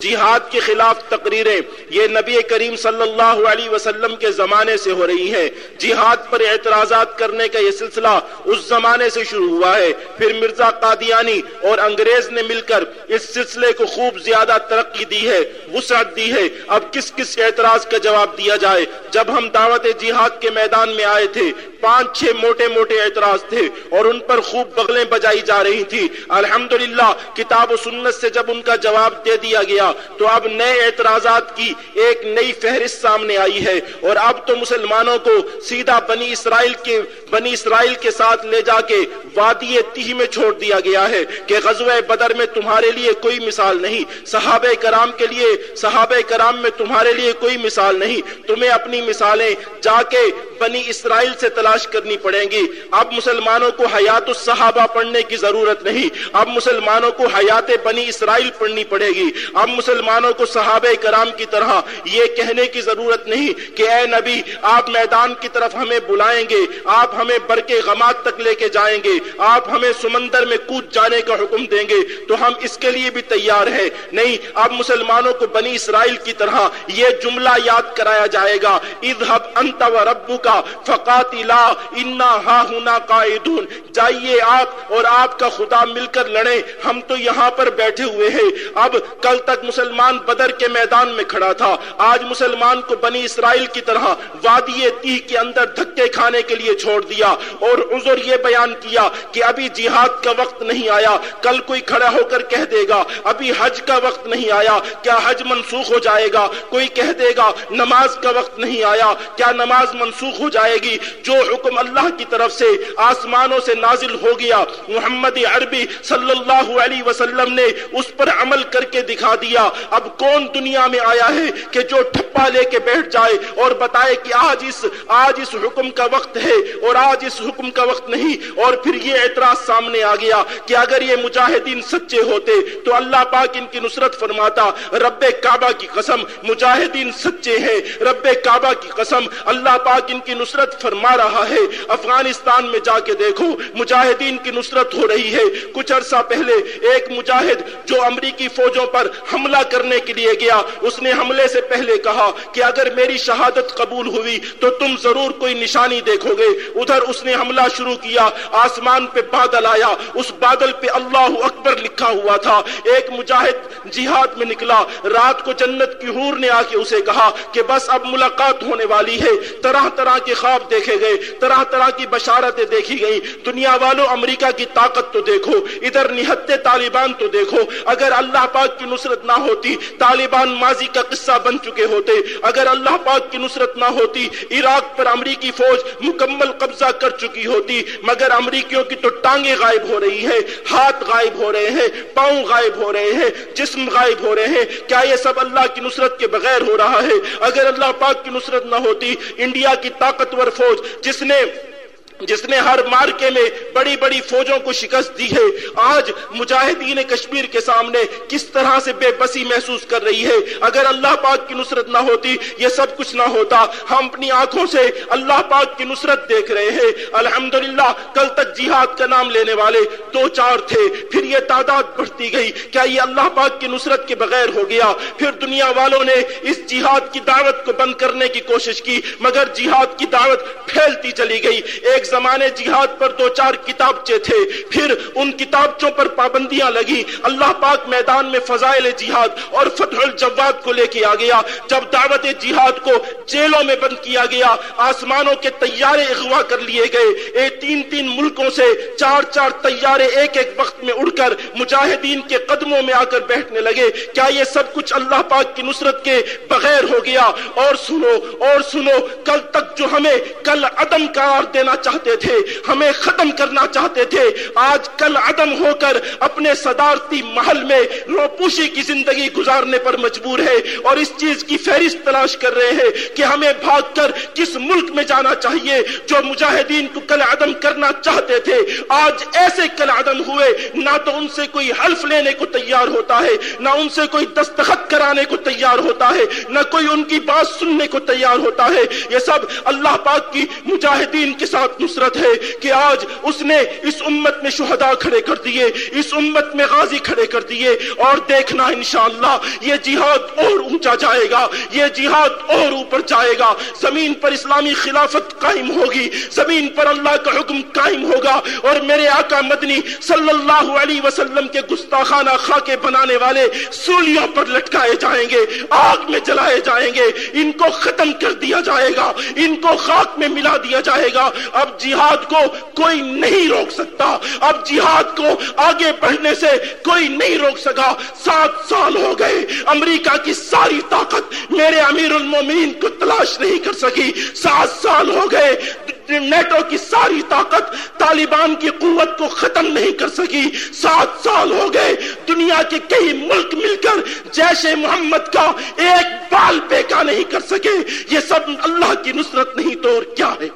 جہاد کے خلاف تقریریں یہ نبی کریم صلی اللہ علیہ وسلم کے زمانے سے ہو رہی ہیں۔ جہاد پر اعتراضات کرنے کا یہ سلسلہ اس زمانے سے شروع ہوا ہے۔ پھر مرزا قادیانی اور انگریز نے مل کر اس سلسلے کو خوب زیادہ ترقی دی ہے، وسعت دی ہے۔ اب کس کس اعتراض کا جواب دیا جائے؟ جب ہم دعوت جہاد کے میدان میں آئے تھے، پانچ چھ موٹے موٹے اعتراض تھے اور ان پر خوب بغلیں بجائی جا رہی تھی۔ الحمدللہ، کتاب و سنت سے جب ان کا جواب دے دیا گیا تو اب نئے اعتراضات کی ایک نئی فہرست سامنے آئی ہے اور اب تو مسلمانوں کو سیدھا بنی اسرائیل کے بنی اسرائیل کے ساتھ لے جا کے وادی تیہ میں چھوڑ دیا گیا ہے کہ غزوہ بدر میں تمہارے لیے کوئی مثال نہیں۔ صحابہ کرام کے لیے صحابہ کرام میں تمہارے لیے کوئی مثال نہیں۔ تمہیں اپنی مثالیں جا کے بنی اسرائیل سے تلاش کرنی پڑیں گی۔ اب مسلمانوں کو حیات الصحابہ پڑھنے کی ضرورت نہیں۔ اب مسلمانوں کو حیات بنی اسرائیل پڑھنی پڑے گی۔ اب مسلمانوں کو صحابہ کرام کی طرح یہ کہنے کی ضرورت نہیں کہ اے نبی، آپ میدان کی طرف ہمیں بلائیں گے، آپ ہمیں برکے غمات تک لے کے جائیں گے، آپ ہمیں سمندر میں کود جانے کا حکم دیں گے، تو ہم اس کے لیے بھی تیار ہیں۔ نہیں، اب مسلمانوں کو بنی اسرائیل کی طرح یہ جملہ یاد کرایا جائے گا۔ اذهب انت و فقاتلا، انا ہا ہونا قائدون جائیے آپ اور آپ کا خدا مل کر لڑیں۔ ہم تو یہاں پر بیٹھے ہوئے ہیں۔ اب کل تک مسلمان بدر کے میدان میں کھڑا تھا۔ آج مسلمان کو بنی اسرائیل کی طرح وادی تیہ کے اندر دھکے کھانے کے لیے چھوڑ دیا اور عذر یہ بیان کیا کہ ابھی جہاد کا وقت نہیں آیا، کل کوئی کھڑا ہو کر کہہ دے گا، ابھی حج کا وقت نہیں آیا، کیا حج منسوخ ہو جائے گا؟ کوئی کہہ دے گا، نماز کا وقت نہیں آیا، کیا نماز منسوخ ہو جائے گی؟ جو حکم اللہ کی طرف سے آسمانوں سے نازل ہو گیا، محمد عربی صلی اللہ علیہ وسلم نے اس پر عمل کر کے دکھا دیا۔ اب کون دنیا میں آیا ہے کہ جو ٹھپا لے کے بیٹھ جائے اور بتائے کہ آج اس آج اس حکم کا وقت ہے اور آج اس حکم کا وقت نہیں اور پھر یہ اعتراض سامنے آ گیا کہ اگر یہ مجاہدین سچے ہوتے تو اللہ پاک ان کی نصرت فرماتا، رب کعبہ کی قسم مجاہدین سچے ہیں، رب کعبہ کی قسم اللہ پاک ان کی نصرت فرما رہا ہے۔ افغانستان میں جا کے دیکھو، مجاہدین کی نصرت ہو رہی ہے۔ کچھ عرصہ پہلے ایک مجاہد جو امریکی فوجوں پر حملہ کرنے کے لیے گیا۔ اس نے حملے سے پہلے کہا کہ اگر میری شہادت قبول ہوئی تو تم ضرور کوئی نشانی دیکھو گے۔ ادھر اس نے حملہ شروع کیا، آسمان پہ بادل آیا۔ اس بادل پہ اللہ اکبر لکھا ہوا تھا۔ ایک مجاہد جہاد میں نکلا۔ رات کو جنت کی حور نے آ کے اسے کہا کہ بس اب ملاقات ہونے والی ہے۔ طرح طرح کے خواب دیکھے گئے، طرح طرح کی بشارتیں دیکھی گئی دنیا والوں امریکہ کی طاقت تو دیکھو، ادھر نہتے طالبان تو دیکھو۔ اگر اللہ پاک کی نصرت نہ ہوتی، طالبان ماضی کا قصہ بن چکے ہوتے۔ اگر اللہ پاک کی نصرت نہ ہوتی، عراق پر امریکی فوج مکمل قبضہ کر چکی ہوتی۔ مگر امریکیوں کی تو ٹانگیں غائب ہو رہی ہے ہاتھ غائب ہو رہے ہیں، پاؤں غائب ہو رہے ہیں، جسم غائب ہو رہے ہیں۔ کیا یہ سب اللہ کی نصرت کے بغیر ہو رہا ہے؟ اگر اللہ پاک کی نصرت نہ ہوتی، انڈیا کی طاقتور فوج جس نے جس نے ہر مارکے میں بڑی بڑی فوجوں کو شکست دی ہے، آج مجاہدین کشمیر کے سامنے کس طرح سے بے بسی محسوس کر رہی ہے؟ اگر اللہ پاک کی نصرت نہ ہوتی، یہ سب کچھ نہ ہوتا۔ ہم اپنی آنکھوں سے اللہ پاک کی نصرت دیکھ رہے ہیں۔ الحمدللہ، کل تک جہاد کا نام لینے والے دو چار تھے، پھر یہ تعداد بڑھتی گئی۔ کیا یہ اللہ پاک کی نصرت کے بغیر ہو گیا؟ پھر دنیا والوں نے اس جہاد کی دعوت کو بند کرنے کی کوشش کی، مگر جہاد کی دعوت پھیلتی چلی گئی۔ ایک زمانے جہاد پر دو چار کتابچے تھے۔ پھر ان کتابچوں پر پابندیاں لگی۔ اللہ پاک میدان میں فضائل جہاد اور فتح الجواد کو لے کے آ گیا۔ جب دعوت جہاد کو جیلوں میں بند کیا گیا، آسمانوں کے تیارے اغوا کر لیے گئے۔ اے تین تین ملکوں سے چار چار تیارے ایک ایک وقت میں اڑ کر مجاہدین کے قدموں میں آ کر بیٹھنے لگے۔ کیا یہ سب کچھ اللہ پاک کی نصرت کے بغیر ہو گیا؟ اور سنو اور سنو، کل تک جو ہمیں، کل عدم قرار دینا چاہتے چاہتے تھے، ہمیں ختم کرنا چاہتے تھے۔ آج کل عدم ہو کر اپنے صدارتی محل میں روپوشی کی زندگی گزارنے پر مجبور ہے اور اس چیز کی فہرست تلاش کر رہے ہیں کہ ہمیں بھاگ کر کس ملک میں جانا چاہیے جو مجاہدین کو کل عدم کرنا چاہتے تھے۔ آج ایسے کل عدم ہوئے، نہ تو ان سے کوئی حلف لینے کو تیار ہوتا ہے، نہ ان سے کوئی دستخط کرانے کو تیار ہوتا ہے، نہ کوئی ان کی بات سننے کو تیار ہوتا ہے۔ یہ سب اللہ پاک کی مجاہدین کے ساتھ نصرت ہے کہ آج اس نے اس امت میں شہداء کھڑے کر دیے، اس امت میں غازی کھڑے کر دیے اور دیکھنا انشاءاللہ یہ جہاد اور اونچا جائے گا، یہ جہاد اور اوپر جائے گا۔ زمین پر اسلامی خلافت قائم ہوگی، زمین پر اللہ کا حکم قائم ہوگا اور میرے آقا مدنی صلی اللہ علیہ وسلم کے گستاخانہ خاکے بنانے والے سولیوں پر لٹکائے جائیں گے، آگ میں جلائے جائیں گے، ان کو ختم کر دیا جائے گا، ان کو خاک میں ملا دیا جائے گا۔ اب جہاد کو کوئی نہیں روک سکتا۔ اب جہاد کو آگے بڑھنے سے کوئی نہیں روک سکا۔ سات سال ہو گئے۔ امریکہ کی ساری طاقت میرے امیر المومنین کو تلاش نہیں کر سکی۔ سات سال ہو گئے۔ نیٹو کی ساری طاقت طالبان کی قوت کو ختم نہیں کر سکی۔ سات سال ہو گئے۔ دنیا کے کئی ملک مل کر جیش محمد کا ایک بال پیکا نہیں کر سکے۔ یہ سب اللہ کی نصرت نہیں تو اور کیا ہے؟